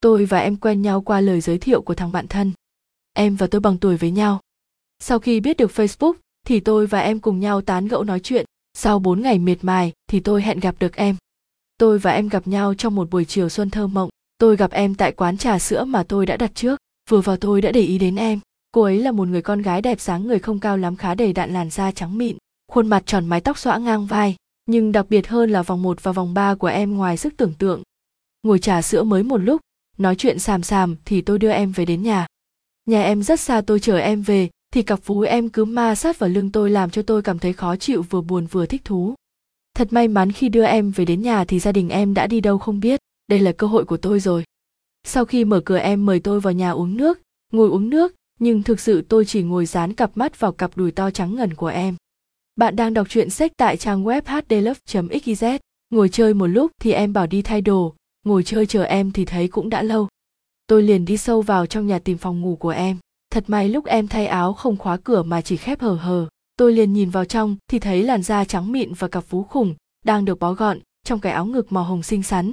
tôi và em quen nhau qua lời giới thiệu của thằng bạn thân. Em và tôi bằng tuổi với nhau. Sau khi biết được facebook, thì tôi và em cùng nhau tán gẫu nói chuyện. Sau 4 ngày miệt mài, thì tôi hẹn gặp được em. Tôi và em gặp nhau trong một buổi chiều xuân thơ mộng. Tôi gặp em tại quán trà sữa mà tôi đã đặt trước. Vừa vào tôi đã để ý đến em. Cô ấy là một người con gái đẹp sáng người không cao lắm khá đầy đặn làn da trắng mịn. Khuôn mặt tròn mái tóc xõa ngang vai. Nhưng đặc biệt hơn là vòng 1 và vòng 3 của em ngoài sức tưởng tượng. Ngồi trà sữa mới một lúc nói chuyện xàm xàm thì tôi đưa em về đến nhà. Nhà em rất xa tôi chở em về, thì cặp vú em cứ ma sát vào lưng tôi làm cho tôi cảm thấy khó chịu vừa buồn vừa thích thú. Thật may mắn khi đưa em về đến nhà thì gia đình em đã đi đâu không biết, đây là cơ hội của tôi rồi. Sau khi mở cửa em mời tôi vào nhà uống nước, ngồi uống nước, nhưng thực sự tôi chỉ ngồi dán cặp mắt vào cặp đùi to trắng ngần của em. Bạn đang đọc truyện sách tại trang web hdlove.xyz ngồi chơi một lúc thì em bảo đi thay đồ ngồi chơi chờ em thì thấy cũng đã lâu. Tôi liền đi sâu vào trong nhà tìm phòng ngủ của em. Thật may lúc em thay áo không khóa cửa mà chỉ khép hờ hờ. Tôi liền nhìn vào trong thì thấy làn da trắng mịn và cặp vú khủng đang được bó gọn trong cái áo ngực màu hồng xinh xắn.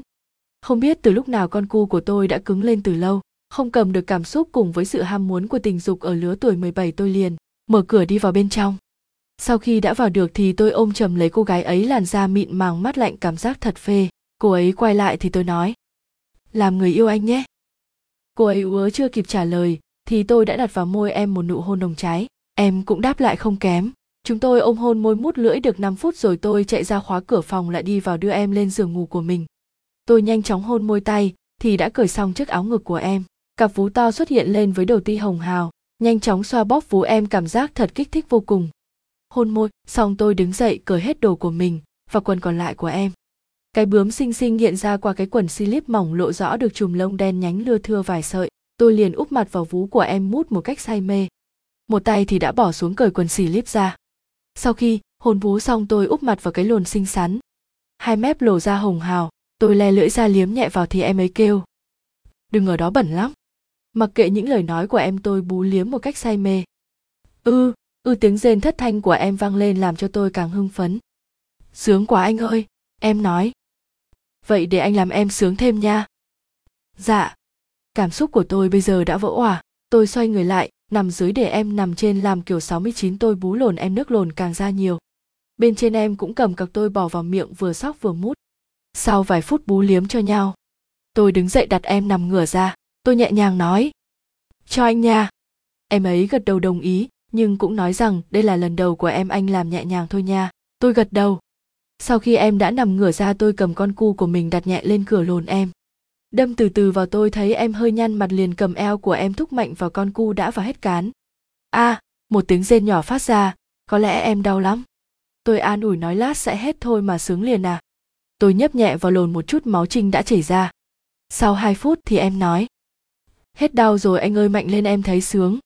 Không biết từ lúc nào con cu của tôi đã cứng lên từ lâu, không cầm được cảm xúc cùng với sự ham muốn của tình dục ở lứa tuổi 17 tôi liền mở cửa đi vào bên trong. Sau khi đã vào được thì tôi ôm chầm lấy cô gái ấy làn da mịn màng mắt lạnh cảm giác thật phê cô ấy quay lại thì tôi nói, làm người yêu anh nhé. Cô ấy ứa chưa kịp trả lời thì tôi đã đặt vào môi em một nụ hôn nồng cháy. Em cũng đáp lại không kém. Chúng tôi ôm hôn môi mút lưỡi được 5 phút rồi tôi chạy ra khóa cửa phòng lại đi vào đưa em lên giường ngủ của mình. Tôi nhanh chóng hôn môi tay thì đã cởi xong chiếc áo ngực của em. Cặp vú to xuất hiện lên với đầu ti hồng hào, nhanh chóng xoa bóp vú em cảm giác thật kích thích vô cùng. Hôn môi, xong tôi đứng dậy cởi hết đồ của mình và quần còn lại của em cái bướm xinh xinh hiện ra qua cái quần slip mỏng lộ rõ được chùm lông đen nhánh lưa thưa vài sợi. Tôi liền úp mặt vào vú của em mút một cách say mê. Một tay thì đã bỏ xuống cởi quần slip ra. Sau khi hôn vú xong tôi úp mặt vào cái lồn xinh xắn. Hai mép lồ ra hồng hào. Tôi le lưỡi ra liếm nhẹ vào thì em ấy kêu. Đừng ở đó bẩn lắm. Mặc kệ những lời nói của em tôi bú liếm một cách say mê. Ư ừ, ư ừ, tiếng rên thất thanh của em vang lên làm cho tôi càng hưng phấn. Sướng quá anh ơi em nói vậy để anh làm em sướng thêm nha. Dạ cảm xúc của tôi bây giờ đã vỡ òa. Tôi xoay người lại, nằm dưới để em nằm trên làm kiểu 69 tôi bú lồn em nước lồn càng ra nhiều. Bên trên em cũng cầm cặc tôi bỏ vào miệng vừa sóc vừa mút. Sau vài phút bú liếm cho nhau, tôi đứng dậy đặt em nằm ngửa ra. Tôi nhẹ nhàng nói, cho anh nha. Em ấy gật đầu đồng ý, nhưng cũng nói rằng đây là lần đầu của em anh làm nhẹ nhàng thôi nha. Tôi gật đầu sau khi em đã nằm ngửa ra tôi cầm con cu của mình đặt nhẹ lên cửa lồn em. Đâm từ từ vào tôi thấy em hơi nhăn mặt liền cầm eo của em thúc mạnh vào con cu đã vào hết cán. A à, một tiếng rên nhỏ phát ra có lẽ em đau lắm. Tôi an ủi nói lát sẽ hết thôi mà sướng liền à. Tôi nhấp nhẹ vào lồn một chút máu trinh đã chảy ra. Sau hai phút thì em nói hết đau rồi anh ơi mạnh lên em thấy sướng.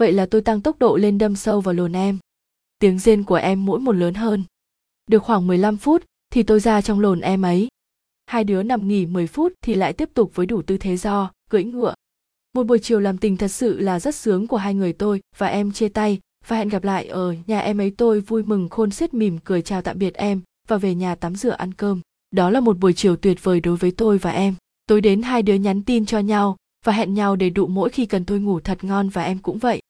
Vậy là tôi tăng tốc độ lên đâm sâu vào lồn em. Tiếng rên của em mỗi một lớn hơn được khoảng 15 phút thì tôi ra trong lồn em ấy. Hai đứa nằm nghỉ 10 phút thì lại tiếp tục với đủ tư thế do, cưỡi ngựa. Một buổi chiều làm tình thật sự là rất sướng của hai người tôi, và em chia tay, và hẹn gặp lại ở nhà em ấy tôi vui mừng khôn xiết mỉm cười chào tạm biệt em, và về nhà tắm rửa ăn cơm. Đó là một buổi chiều tuyệt vời đối với tôi và em. Tối đến hai đứa nhắn tin cho nhau, và hẹn nhau để đụ mỗi khi cần tôi ngủ thật ngon và em cũng vậy.